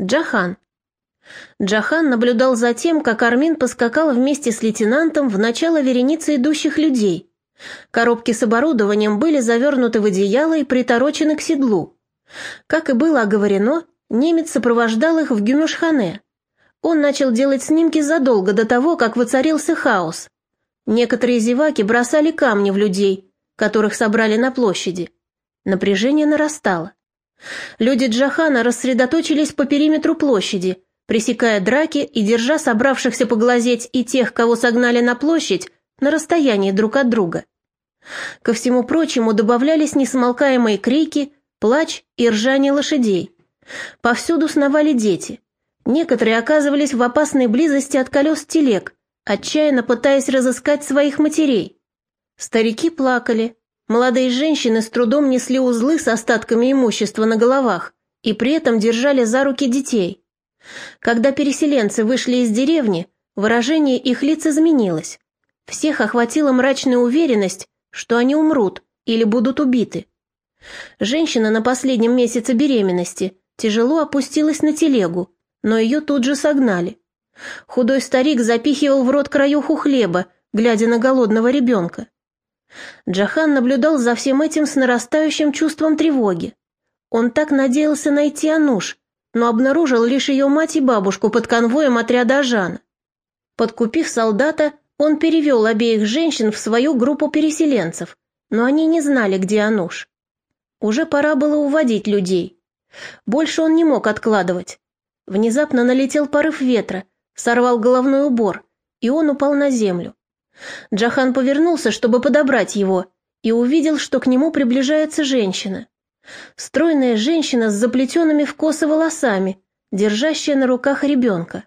Джахан. Джахан наблюдал за тем, как Армин поскакал вместе с лейтенантом в начало вереницы идущих людей. Коробки с оборудованием были завернуты в одеяло и приторочены к седлу. Как и было оговорено, немец сопровождал их в Гюмюшхане. Он начал делать снимки задолго до того, как воцарился хаос. Некоторые зеваки бросали камни в людей, которых собрали на площади. Напряжение нарастало. Люди Джахана рассредоточились по периметру площади, пресекая драки и держа собравшихся поглазеть и тех, кого согнали на площадь, на расстоянии друг от друга. Ко всему прочему добавлялись несмолкаемые крики, плач и ржание лошадей. Повсюду сновали дети. Некоторые оказывались в опасной близости от колес телег, отчаянно пытаясь разыскать своих матерей. Старики плакали, молодые женщины с трудом несли узлы с остатками имущества на головах и при этом держали за руки детей. Когда переселенцы вышли из деревни, выражение их лиц изменилось. Всех охватила мрачная уверенность, что они умрут или будут убиты. Женщина на последнем месяце беременности тяжело опустилась на телегу, но ее тут же согнали. Худой старик запихивал в рот краюху хлеба, глядя на голодного ребенка. Джахан наблюдал за всем этим с нарастающим чувством тревоги. Он так надеялся найти Ануш, но обнаружил лишь ее мать и бабушку под конвоем отряда Ажана. Подкупив солдата, он перевел обеих женщин в свою группу переселенцев, но они не знали, где Ануш. Уже пора было уводить людей. Больше он не мог откладывать. Внезапно налетел порыв ветра, сорвал головной убор, и он упал на землю. Джахан повернулся, чтобы подобрать его, и увидел, что к нему приближается женщина. Стройная женщина с заплетенными в косы волосами, держащая на руках ребенка.